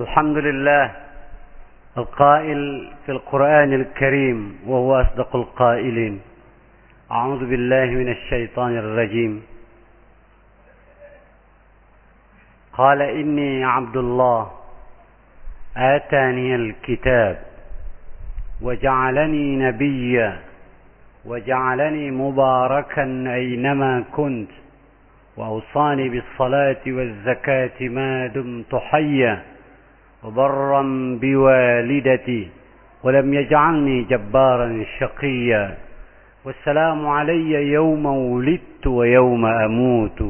الحمد لله القائل في القرآن الكريم وهو أصدق القائلين. أعوذ بالله من الشيطان الرجيم. قال إني عبد الله آتاني الكتاب وجعلني نبيا وجعلني مباركا أينما كنت وأوصاني بالصلاة والزكاة ما دمت حيا. وبرا بوالدتي ولم يجعلني جبارا شقيا. والسلام علي يوم ولدت ويوم أموت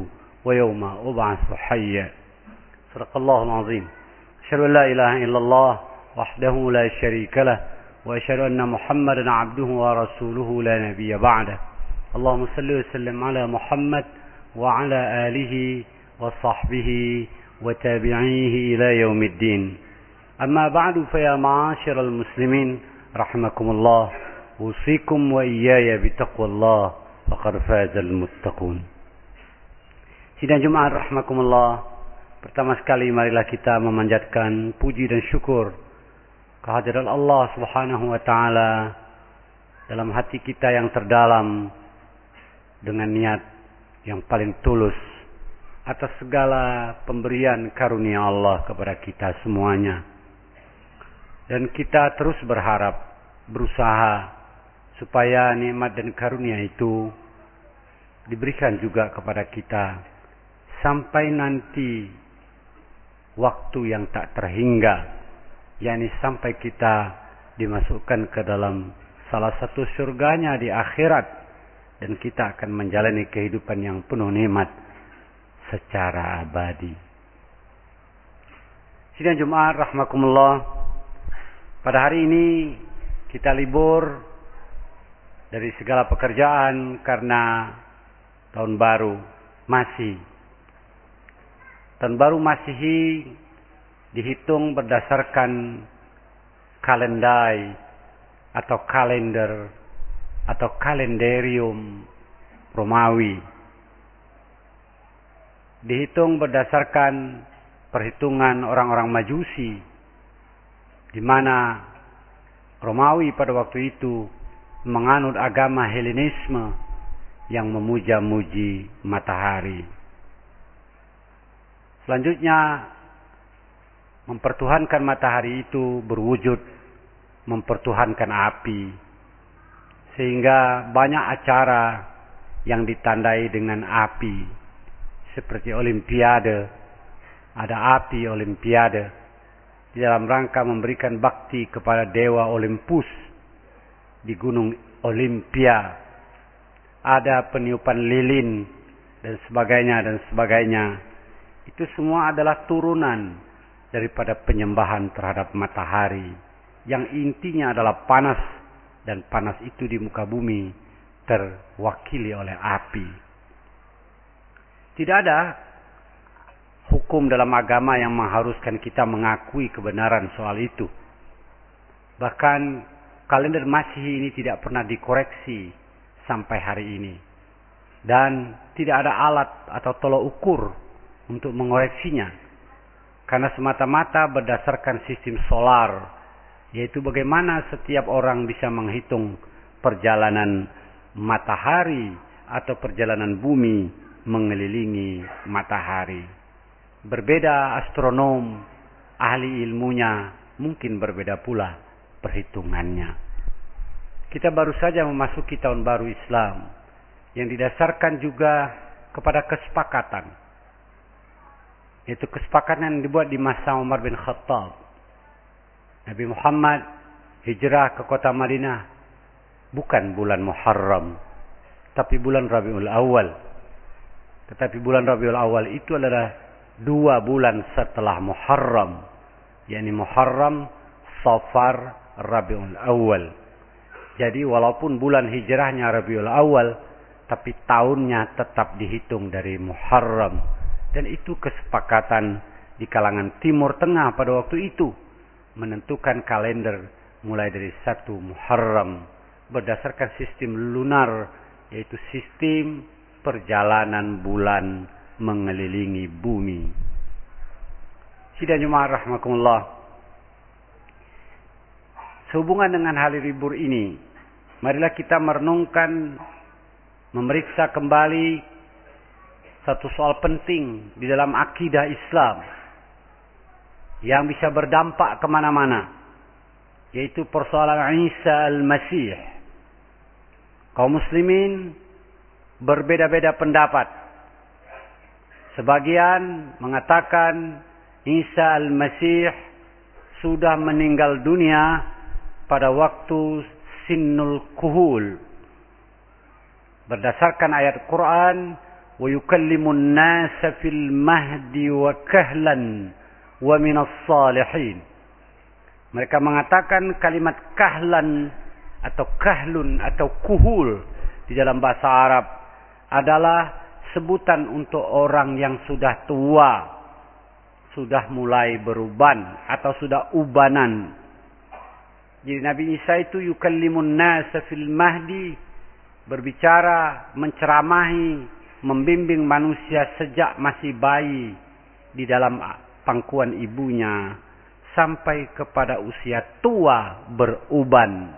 ويوم أبعث حيا. صدق الله العظيم. أشهد أن لا إله إلا الله وحده لا شريك له وأشهد أن محمدا عبده ورسوله لا نبي بعده. اللهم صل وسلم على محمد وعلى آله وصحبه وتابعيه إلى يوم الدين أما بعد فيا معاشر المسلمين رحمكم الله أوصيكم وإياي بتقوى الله فقد فاز المتقون Sidang Jumat rahmakumullah. Pertama sekali marilah kita memanjatkan puji dan syukur kehadiran Allah Subhanahu wa taala dalam hati kita yang terdalam dengan niat yang paling tulus atas segala pemberian karunia Allah kepada kita semuanya. Dan kita terus berharap, berusaha supaya nikmat dan karunia itu diberikan juga kepada kita sampai nanti waktu yang tak terhingga, yakni sampai kita dimasukkan ke dalam salah satu surganya di akhirat dan kita akan menjalani kehidupan yang penuh nikmat secara abadi. Sidang Jumat rahmakumullah. Pada hari ini kita libur dari segala pekerjaan karena tahun baru masih Tahun baru Masihi dihitung berdasarkan kalendai atau kalender atau kalendarium Romawi. Dihitung berdasarkan perhitungan orang-orang Majusi di mana Romawi pada waktu itu menganut agama Helenisme yang memuja-muji matahari. Selanjutnya mempertuhankan matahari itu berwujud mempertuhankan api sehingga banyak acara yang ditandai dengan api seperti olimpiade. Ada api olimpiade. Di dalam rangka memberikan bakti kepada dewa Olympus di gunung Olimpia ada peniupan lilin dan sebagainya dan sebagainya. Itu semua adalah turunan daripada penyembahan terhadap matahari yang intinya adalah panas dan panas itu di muka bumi terwakili oleh api. Tidak ada hukum dalam agama yang mengharuskan kita mengakui kebenaran soal itu. Bahkan kalender Masihi ini tidak pernah dikoreksi sampai hari ini. Dan tidak ada alat atau tolok ukur untuk mengoreksinya. Karena semata-mata berdasarkan sistem solar, yaitu bagaimana setiap orang bisa menghitung perjalanan matahari atau perjalanan bumi mengelilingi matahari. Berbeda astronom, ahli ilmunya mungkin berbeda pula perhitungannya. Kita baru saja memasuki tahun baru Islam yang didasarkan juga kepada kesepakatan itu kesepakatan yang dibuat di masa Umar bin Khattab. Nabi Muhammad hijrah ke kota Madinah bukan bulan Muharram, tapi bulan Rabiul Awal. Tetapi bulan Rabiul Awal itu adalah dua bulan setelah Muharram, yakni Muharram, Safar, Rabiul Awal. Jadi walaupun bulan hijrahnya Rabiul Awal, tapi tahunnya tetap dihitung dari Muharram. Dan itu kesepakatan di kalangan Timur Tengah pada waktu itu. Menentukan kalender mulai dari satu Muharram. Berdasarkan sistem lunar yaitu sistem perjalanan bulan mengelilingi bumi. Sidang Jumat rahmakumullah. Sehubungan dengan hari libur ini, marilah kita merenungkan, memeriksa kembali satu soal penting di dalam akidah Islam yang bisa berdampak ke mana-mana, yaitu persoalan Isa al-Masih. Kaum muslimin berbeda-beda pendapat. Sebagian mengatakan Isa al-Masih sudah meninggal dunia pada waktu sinnul kuhul. Berdasarkan ayat Quran, wa yukallimun nasa fil mahdi wa kahlan wa salihin. Mereka mengatakan kalimat kahlan atau kahlun atau kuhul di dalam bahasa Arab adalah sebutan untuk orang yang sudah tua, sudah mulai beruban atau sudah ubanan. Jadi Nabi Isa itu yukallimun nasa fil mahdi berbicara, menceramahi, membimbing manusia sejak masih bayi di dalam pangkuan ibunya sampai kepada usia tua beruban.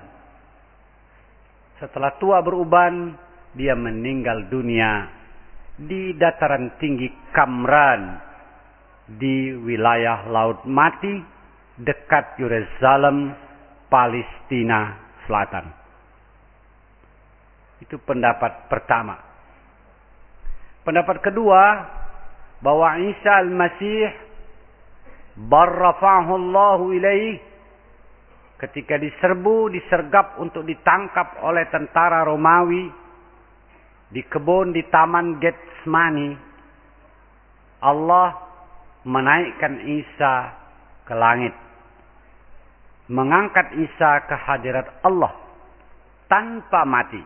Setelah tua beruban, dia meninggal dunia di dataran tinggi Kamran di wilayah Laut Mati dekat Yerusalem, Palestina Selatan. Itu pendapat pertama. Pendapat kedua bahwa Isa al-Masih barrafa'ahu Allahu ilaih ketika diserbu, disergap untuk ditangkap oleh tentara Romawi di kebun di taman Getsemani Allah menaikkan Isa ke langit. Mengangkat Isa ke hadirat Allah tanpa mati.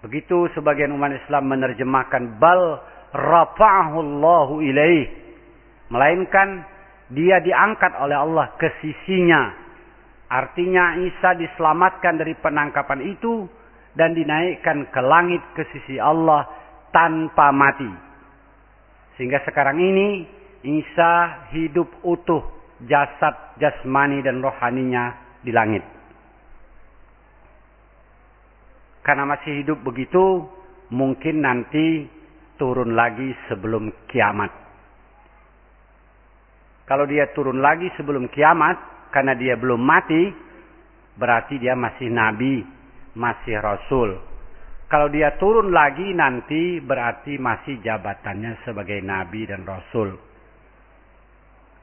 Begitu sebagian umat Islam menerjemahkan bal rafa'ahu Allahu ilaih. Melainkan dia diangkat oleh Allah ke sisinya artinya Isa diselamatkan dari penangkapan itu dan dinaikkan ke langit ke sisi Allah tanpa mati sehingga sekarang ini Isa hidup utuh jasad jasmani dan rohaninya di langit karena masih hidup begitu mungkin nanti turun lagi sebelum kiamat. Kalau dia turun lagi sebelum kiamat, karena dia belum mati, berarti dia masih nabi, masih rasul. Kalau dia turun lagi nanti berarti masih jabatannya sebagai nabi dan rasul.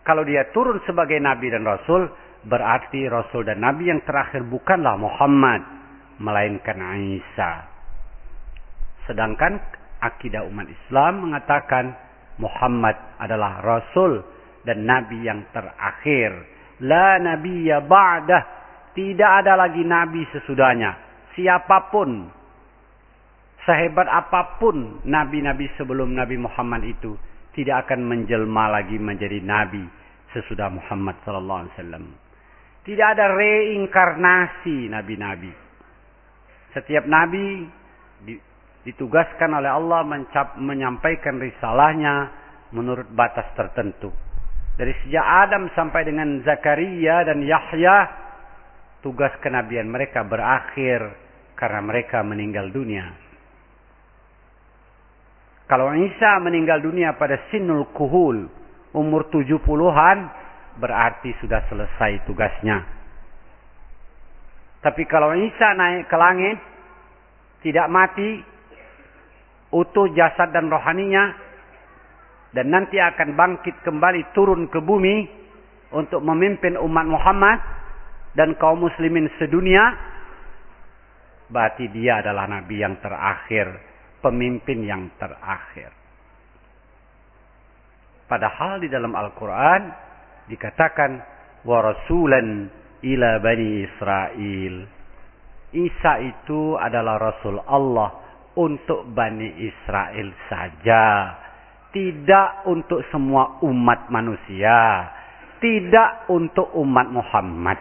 Kalau dia turun sebagai nabi dan rasul, berarti rasul dan nabi yang terakhir bukanlah Muhammad, melainkan Isa. Sedangkan akidah umat Islam mengatakan Muhammad adalah rasul dan nabi yang terakhir. La nabiyya ba'dah. Tidak ada lagi nabi sesudahnya. Siapa pun sehebat apa pun nabi-nabi sebelum Nabi Muhammad itu tidak akan menjelma lagi menjadi nabi sesudah Muhammad sallallahu alaihi wasallam. Tidak ada reinkarnasi nabi-nabi. Setiap nabi ditugaskan oleh Allah mencap, menyampaikan risalahnya menurut batas tertentu. Dari sejak Adam sampai dengan Zakaria dan Yahya, tugas kenabian mereka berakhir karena mereka meninggal dunia. Kalau Isa meninggal dunia pada sinul kuhul, umur tujuh puluhan, berarti sudah selesai tugasnya. Tapi kalau Isa naik ke langit, tidak mati, utuh jasad dan rohaninya dan nanti akan bangkit kembali turun ke bumi untuk memimpin umat Muhammad dan kaum muslimin sedunia. Berarti dia adalah nabi yang terakhir pemimpin yang terakhir. Padahal di dalam Al-Qur'an dikatakan wa rasulan ila bani Israel Isa itu adalah rasul Allah untuk Bani Israel saja. Tidak untuk semua umat manusia. Tidak untuk umat Muhammad.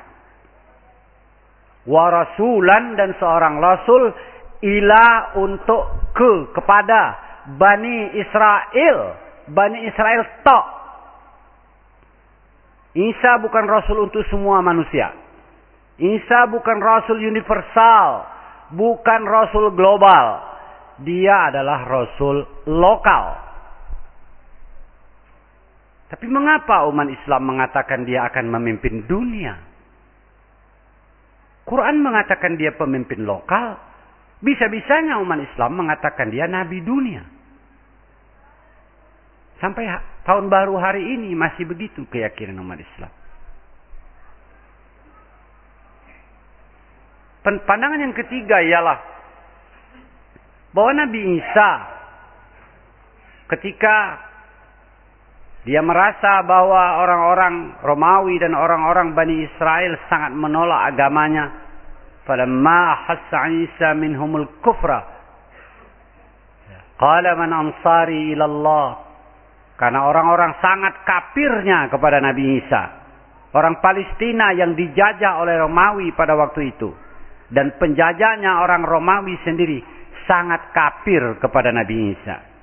Warasulan dan seorang rasul ila untuk ke kepada Bani Israel Bani Israel tok. Isa bukan rasul untuk semua manusia. Isa bukan rasul universal, bukan rasul global. Dia adalah rasul lokal. Tapi mengapa umat Islam mengatakan dia akan memimpin dunia? Quran mengatakan dia pemimpin lokal, bisa-bisanya umat Islam mengatakan dia nabi dunia. Sampai tahun baru hari ini masih begitu keyakinan umat Islam. Pandangan yang ketiga ialah bahwa Nabi Isa ketika dia merasa bahwa orang-orang Romawi dan orang-orang Bani Israel sangat menolak agamanya. Falamma hassa Isa minhumul kufra. Qala man ansari ila Allah. Karena orang-orang sangat kafirnya kepada Nabi Isa. Orang Palestina yang dijajah oleh Romawi pada waktu itu dan penjajahnya orang Romawi sendiri sangat kafir kepada Nabi Isa.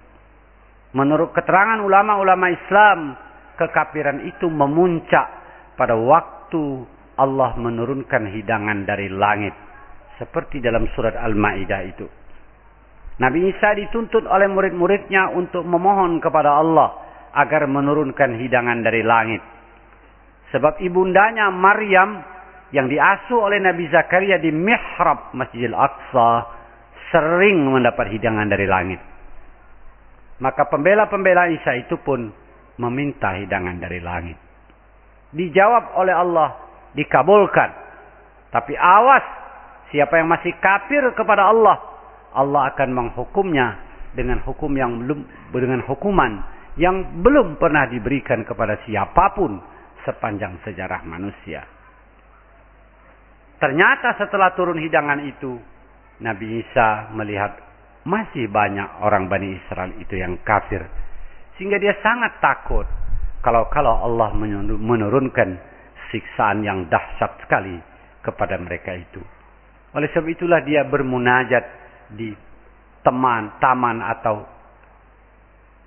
Menurut keterangan ulama-ulama Islam, kekafiran itu memuncak pada waktu Allah menurunkan hidangan dari langit. Seperti dalam surat Al-Ma'idah itu. Nabi Isa dituntut oleh murid-muridnya untuk memohon kepada Allah agar menurunkan hidangan dari langit. Sebab ibundanya Maryam yang diasuh oleh Nabi Zakaria di mihrab Masjidil Aqsa sering mendapat hidangan dari langit. Maka pembela-pembela Isa itu pun meminta hidangan dari langit. Dijawab oleh Allah, dikabulkan. Tapi awas, siapa yang masih kafir kepada Allah, Allah akan menghukumnya dengan hukum yang belum dengan hukuman yang belum pernah diberikan kepada siapa pun sepanjang sejarah manusia. Ternyata setelah turun hidangan itu, Nabi Isa melihat masih banyak orang Bani Israel itu yang kafir. Sehingga dia sangat takut kalau-kalau Allah menurunkan siksaan yang dahsyat sekali kepada mereka itu. Oleh sebab itulah dia bermunajat di teman, taman atau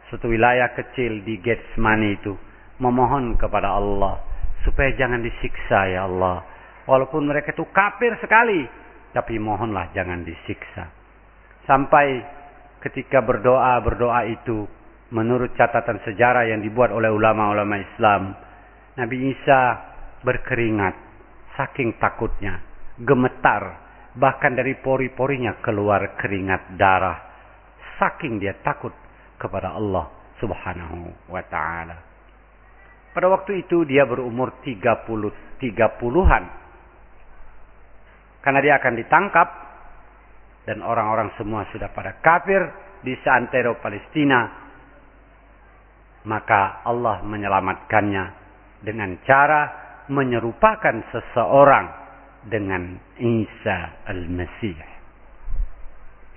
suatu wilayah kecil di Getsemani itu. Memohon kepada Allah supaya jangan disiksa ya Allah Walaupun mereka itu kafir sekali. Tapi mohonlah jangan disiksa. Sampai ketika berdoa, berdoa itu menurut catatan sejarah yang dibuat oleh ulama-ulama Islam. Nabi Isa berkeringat. Saking takutnya. Gemetar. Bahkan dari pori-porinya keluar keringat darah. Saking dia takut kepada Allah subhanahu wa ta'ala. Pada waktu itu dia berumur 30 30-an karena dia akan ditangkap dan orang-orang semua sudah pada kafir di seantero Palestina. Maka Allah menyelamatkannya dengan cara menyerupakan seseorang dengan Isa al-Masih.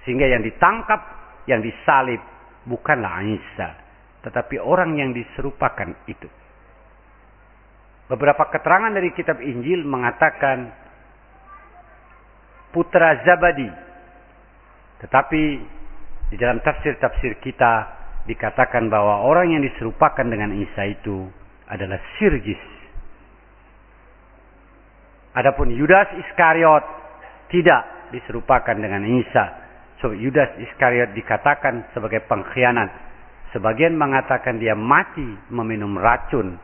Sehingga yang ditangkap, yang disalib bukanlah Isa, tetapi orang yang diserupakan itu. Beberapa keterangan dari kitab Injil mengatakan putra Zabadi. Tetapi di dalam tafsir-tafsir kita dikatakan bahwa orang yang diserupakan dengan Isa itu adalah Sirgis. Adapun Yudas Iskariot tidak diserupakan dengan Isa. So Yudas Iskariot dikatakan sebagai pengkhianat. Sebagian mengatakan dia mati meminum racun.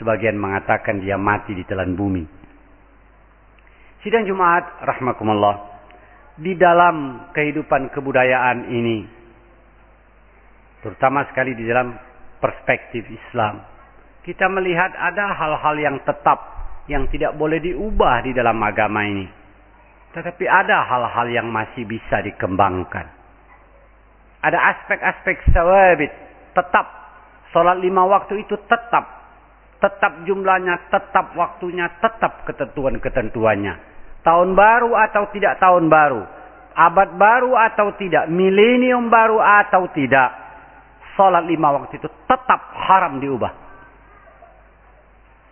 Sebagian mengatakan dia mati di telan bumi. Sidang Jumat rahmakumullah. Di dalam kehidupan kebudayaan ini. Terutama sekali di dalam perspektif Islam. Kita melihat ada hal-hal yang tetap yang tidak boleh diubah di dalam agama ini. Tetapi ada hal-hal yang masih bisa dikembangkan. Ada aspek-aspek sawabit. Tetap. Salat lima waktu itu tetap. Tetap jumlahnya, tetap waktunya, tetap ketentuan-ketentuannya tahun baru atau tidak tahun baru, abad baru atau tidak, milenium baru atau tidak, salat lima waktu itu tetap haram diubah.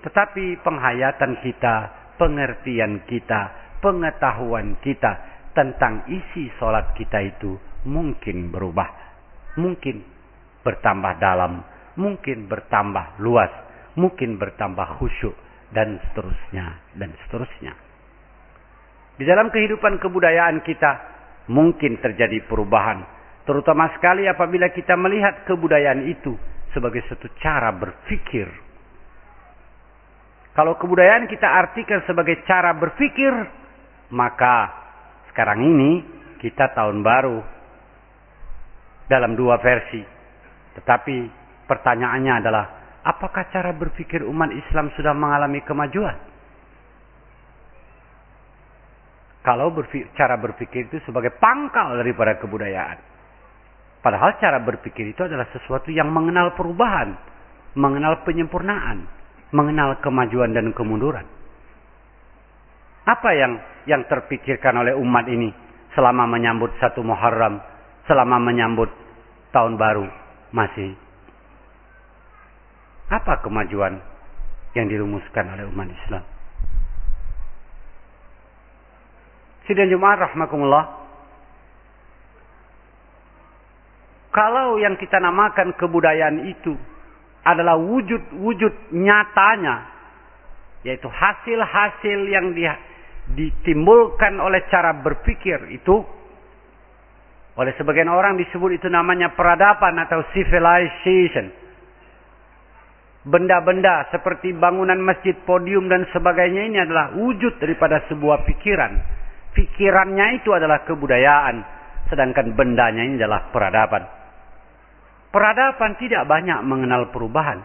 Tetapi penghayatan kita, pengertian kita, pengetahuan kita tentang isi salat kita itu mungkin berubah. Mungkin bertambah dalam, mungkin bertambah luas, mungkin bertambah khusyuk dan seterusnya dan seterusnya. Di dalam kehidupan kebudayaan kita mungkin terjadi perubahan, terutama sekali apabila kita melihat kebudayaan itu sebagai satu cara berpikir. Kalau kebudayaan kita artikan sebagai cara berpikir, maka sekarang ini kita tahun baru dalam dua versi. Tetapi pertanyaannya adalah, apakah cara berpikir umat Islam sudah mengalami kemajuan? Kalau berpikir, cara berpikir itu sebagai pangkal daripada kebudayaan. Padahal cara berpikir itu adalah sesuatu yang mengenal perubahan, mengenal penyempurnaan, mengenal kemajuan dan kemunduran. Apa yang yang terpikirkan oleh umat ini selama menyambut satu Muharram, selama menyambut tahun baru masih apa kemajuan yang dirumuskan oleh umat Islam? Sidang Jumat rahmakumullah. Kalau yang kita namakan kebudayaan itu adalah wujud-wujud nyatanya yaitu hasil-hasil yang dia ditimbulkan oleh cara berpikir itu oleh sebagian orang disebut itu namanya peradaban atau civilization. Benda-benda seperti bangunan masjid, podium dan sebagainya ini adalah wujud daripada sebuah pikiran. Pikirannya itu adalah kebudayaan, sedangkan bendanya ini adalah peradaban. Peradaban tidak banyak mengenal perubahan.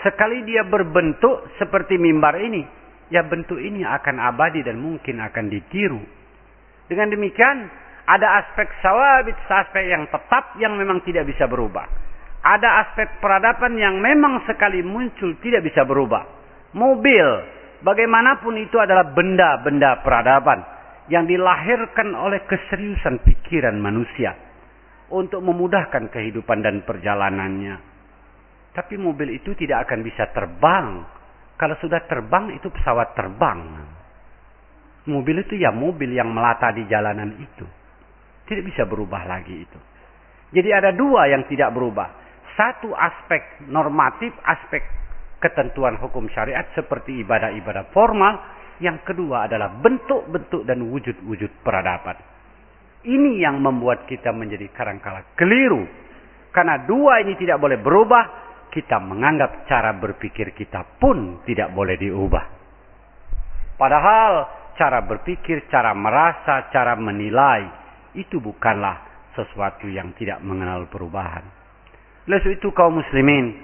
Sekali dia berbentuk seperti mimbar ini, ya bentuk ini akan abadi dan mungkin akan ditiru. Dengan demikian, ada aspek sawabit, aspek yang tetap yang memang tidak bisa berubah. Ada aspek peradaban yang memang sekali muncul tidak bisa berubah. Mobil, bagaimanapun itu adalah benda-benda peradaban yang dilahirkan oleh keseriusan pikiran manusia untuk memudahkan kehidupan dan perjalanannya. Tapi mobil itu tidak akan bisa terbang kalau sudah terbang itu pesawat terbang. Mobil itu ya mobil yang melata di jalanan itu. Tidak bisa berubah lagi itu. Jadi ada dua yang tidak berubah. Satu aspek normatif, aspek ketentuan hukum syariat seperti ibadah-ibadah formal. Yang kedua adalah bentuk-bentuk dan wujud-wujud peradaban. Ini yang membuat kita menjadi kadangkala keliru. Karena dua ini tidak boleh berubah, kita menganggap cara berpikir kita pun tidak boleh diubah. Padahal cara berpikir, cara merasa, cara menilai itu bukanlah sesuatu yang tidak mengenal perubahan. Oleh itu kaum muslimin,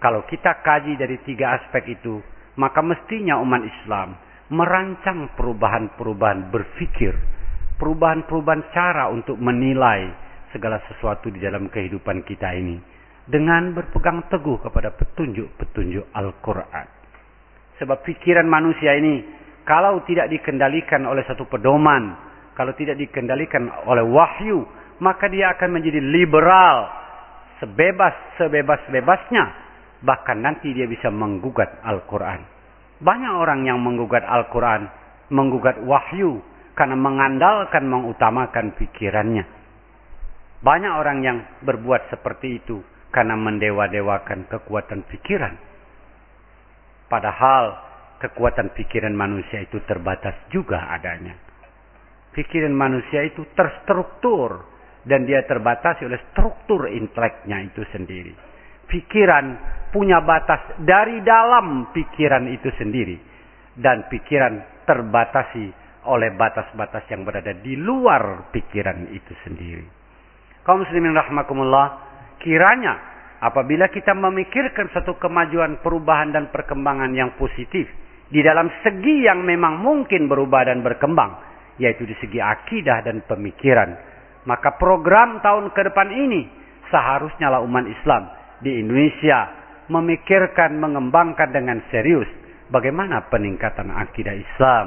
kalau kita kaji dari tiga aspek itu, maka mestinya umat Islam merancang perubahan-perubahan berpikir, perubahan-perubahan cara untuk menilai segala sesuatu di dalam kehidupan kita ini dengan berpegang teguh kepada petunjuk-petunjuk Al-Quran. Sebab pikiran manusia ini kalau tidak dikendalikan oleh satu pedoman, kalau tidak dikendalikan oleh wahyu, maka dia akan menjadi liberal, sebebas-sebebas-bebasnya. Bahkan nanti dia bisa menggugat Al-Quran. Banyak orang yang menggugat Al-Quran, menggugat wahyu, karena mengandalkan, mengutamakan pikirannya. Banyak orang yang berbuat seperti itu karena mendewa-dewakan kekuatan pikiran. Padahal kekuatan pikiran manusia itu terbatas juga adanya. Pikiran manusia itu terstruktur dan dia terbatasi oleh struktur inteleknya itu sendiri. Pikiran punya batas dari dalam pikiran itu sendiri dan pikiran terbatasi oleh batas-batas yang berada di luar pikiran itu sendiri. Kaum muslimin rahmakumullah, Kiranya apabila kita memikirkan satu kemajuan perubahan dan perkembangan yang positif di dalam segi yang memang mungkin berubah dan berkembang, yaitu di segi akidah dan pemikiran, maka program tahun ke depan ini seharusnya lah umat Islam di Indonesia memikirkan, mengembangkan dengan serius bagaimana peningkatan akidah Islam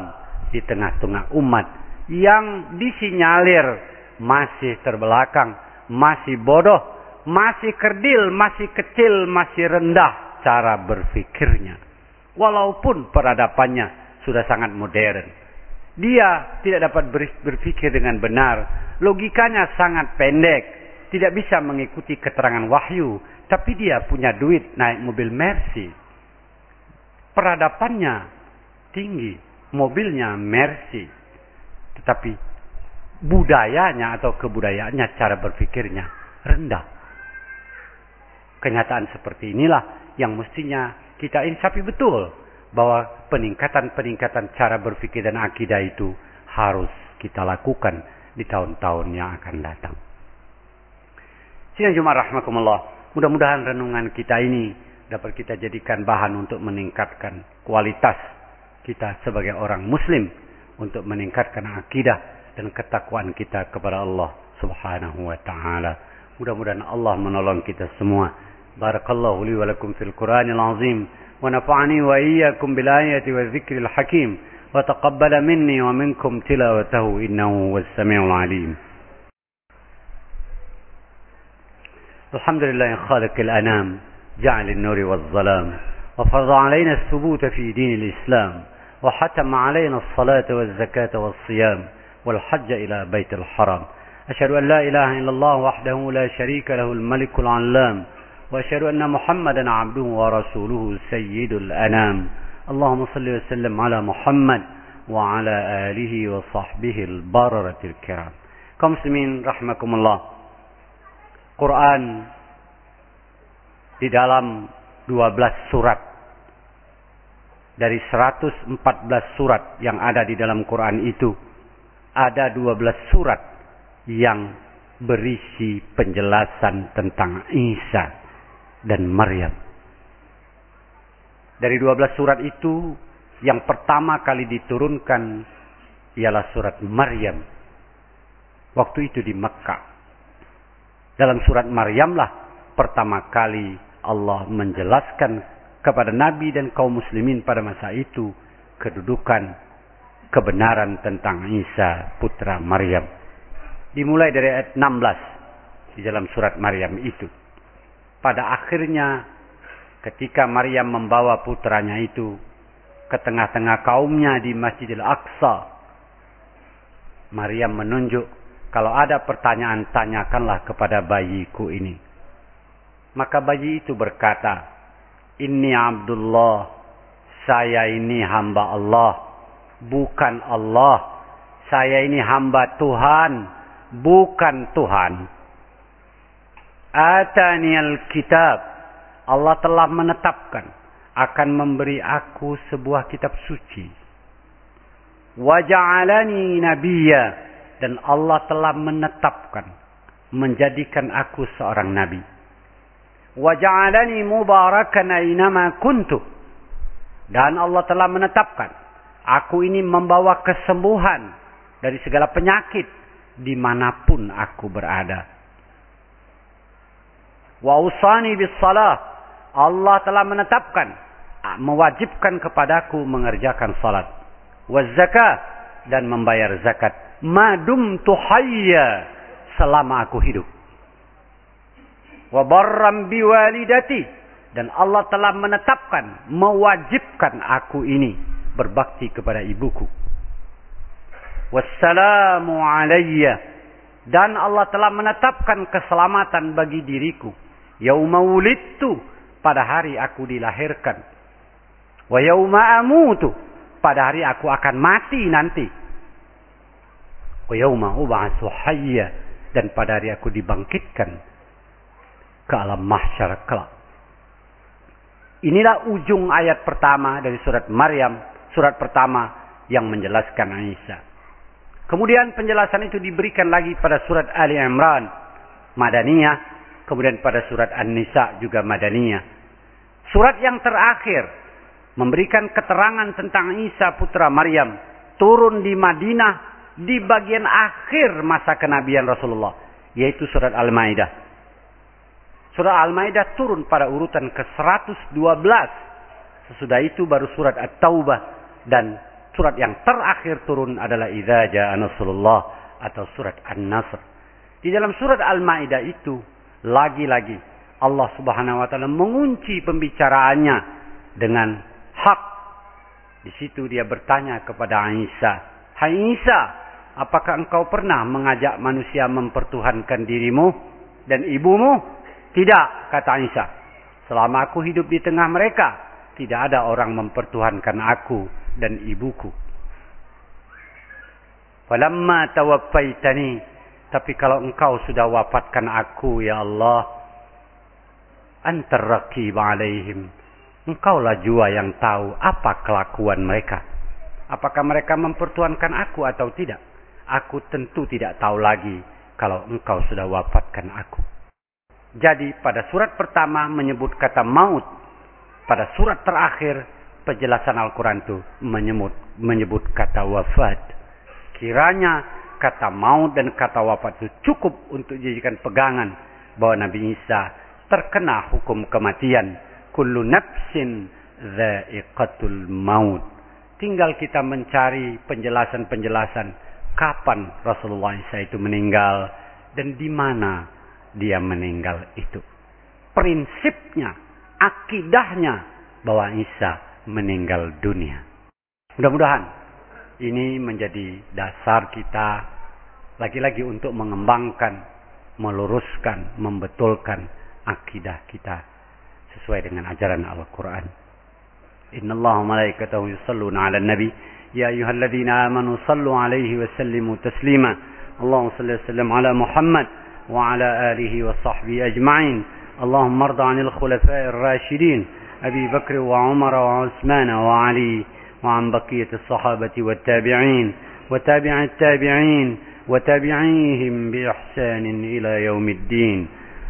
di tengah-tengah umat yang disinyalir masih terbelakang, masih bodoh, masih kerdil, masih kecil, masih rendah cara berpikirnya. Walaupun peradabannya sudah sangat modern. Dia tidak dapat berpikir dengan benar. Logikanya sangat pendek. Tidak bisa mengikuti keterangan wahyu. Tapi dia punya duit naik mobil Mercy. Peradabannya tinggi. Mobilnya Mercy. Tetapi budayanya atau kebudayaannya, cara berpikirnya rendah. Kenyataan seperti inilah yang mestinya kita insafi betul bahwa peningkatan-peningkatan cara berpikir dan akidah itu harus kita lakukan di tahun-tahun yang akan datang. Sidang Jumat rahmatullah. Mudah-mudahan renungan kita ini dapat kita jadikan bahan untuk meningkatkan kualitas kita sebagai orang muslim untuk meningkatkan akidah dan ketakwaan kita kepada Allah Subhanahu wa taala. Mudah-mudahan Allah menolong kita semua. Barakallahu li wa lakum fil Qur'anil azim wa nafa'ani wa iyyakum bil ayati wa dzikril hakim wa taqabbala minni wa minkum tilawatahu innahu was samiul alim. الحمد لله خالق الأنام جعل النور والظلام وفرض علينا الثبوت في دين الإسلام وحتم علينا الصلاة والزكاة والصيام والحج إلى بيت الحرام. أشهد أن لا إله إلا الله وحده لا شريك له الملك العلام وأشهد أن محمدا عبده ورسوله سيد الأنام. اللهم صل وسلم على محمد وعلى آله وصحبه البررة الكرام. كمسلمين رحمكم الله. Quran di dalam 12 surat dari 114 surat yang ada di dalam Quran itu ada 12 surat yang berisi penjelasan tentang Isa dan Maryam. Dari 12 surat itu yang pertama kali diturunkan ialah surat Maryam. Waktu itu di Mekkah. Dalam surat Maryam lah pertama kali Allah menjelaskan kepada Nabi dan kaum muslimin pada masa itu kedudukan kebenaran tentang Isa putra Maryam. Dimulai dari ayat 16 di dalam surat Maryam itu. Pada akhirnya ketika Maryam membawa putranya itu ke tengah-tengah kaumnya di Masjidil Aqsa, Maryam menunjuk kalau ada pertanyaan, tanyakanlah kepada bayiku ini. Maka bayi itu berkata, Ini Abdullah, saya ini hamba Allah, bukan Allah. Saya ini hamba Tuhan, bukan Tuhan. Atani kitab Allah telah menetapkan akan memberi aku sebuah kitab suci. Waja'alani nabiyya dan Allah telah menetapkan menjadikan aku seorang nabi. Waja'alani mubarakan aynama kuntu. Dan Allah telah menetapkan aku ini membawa kesembuhan dari segala penyakit di mana pun aku berada. Wa usani bis salah. Allah telah menetapkan mewajibkan kepadaku mengerjakan salat. Wa zakah dan membayar zakat madum tuhayya selama aku hidup. Wa barram biwalidati dan Allah telah menetapkan mewajibkan aku ini berbakti kepada ibuku. Wassalamu alayya dan Allah telah menetapkan keselamatan bagi diriku. Yauma wulidtu pada hari aku dilahirkan. Wa yauma amutu pada hari aku akan mati nanti. Wa yauma ub'atsu hayya dan pada hari aku dibangkitkan ke alam mahsyar kelak. Inilah ujung ayat pertama dari surat Maryam, surat pertama yang menjelaskan Isa. Kemudian penjelasan itu diberikan lagi pada surat Ali Imran, Madaniyah, kemudian pada surat An-Nisa juga Madaniyah. Surat yang terakhir memberikan keterangan tentang Isa putra Maryam turun di Madinah di bagian akhir masa kenabian Rasulullah yaitu surat Al-Maidah. Surah Al-Maidah turun pada urutan ke-112. Sesudah itu baru surat At-Taubah dan surat yang terakhir turun adalah Idza Jaa Nasrullah atau surat An-Nasr. Di dalam surat Al-Maidah itu lagi-lagi Allah Subhanahu wa taala mengunci pembicaraannya dengan hak. Di situ dia bertanya kepada Isa, "Hai Isa, apakah engkau pernah mengajak manusia mempertuhankan dirimu dan ibumu?" Tidak, kata Isa. Selama aku hidup di tengah mereka, tidak ada orang mempertuhankan aku dan ibuku. Falamma tawaffaitani, tapi kalau engkau sudah wafatkan aku ya Allah, antar raqib alaihim. Engkaulah jua yang tahu apa kelakuan mereka. Apakah mereka mempertuhankan aku atau tidak? Aku tentu tidak tahu lagi kalau engkau sudah wafatkan aku. Jadi pada surat pertama menyebut kata maut. Pada surat terakhir penjelasan Al-Quran itu menyebut, menyebut kata wafat. Kiranya kata maut dan kata wafat itu cukup untuk dijadikan pegangan bahwa Nabi Isa terkena hukum kematian. Kullu nafsin dha'iqatul maut. Tinggal kita mencari penjelasan-penjelasan kapan Rasulullah Isa itu meninggal dan di mana dia meninggal itu. Prinsipnya, akidahnya bahwa Isa meninggal dunia. Mudah-mudahan ini menjadi dasar kita lagi-lagi untuk mengembangkan, meluruskan, membetulkan akidah kita sesuai dengan ajaran Al-Quran. Inna Allah malaikatahu yusalluna ala nabi. يا أيها الذين آمنوا صلوا عليه وسلموا تسليما. اللهم صل وسلم على محمد وعلى آله وصحبه أجمعين. اللهم ارض عن الخلفاء الراشدين أبي بكر وعمر وعثمان وعلي وعن بقية الصحابة والتابعين وتابع التابعين وتابعيهم بإحسان إلى يوم الدين.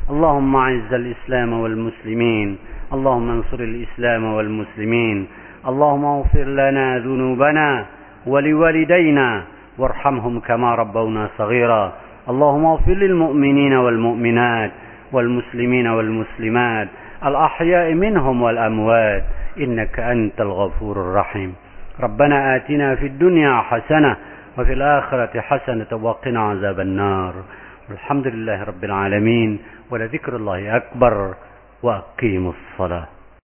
اللهم أعز الإسلام والمسلمين. اللهم انصر الإسلام والمسلمين. اللهم اغفر لنا ذنوبنا ولوالدينا وارحمهم كما ربونا صغيرا. اللهم اغفر للمؤمنين والمؤمنات والمسلمين والمسلمات الأحياء منهم والأموات إنك أنت الغفور الرحيم. ربنا آتنا في الدنيا حسنة وفي الآخرة حسنة وقنا عذاب النار. الحمد لله رب العالمين ولذكر الله أكبر وأقيموا الصلاة.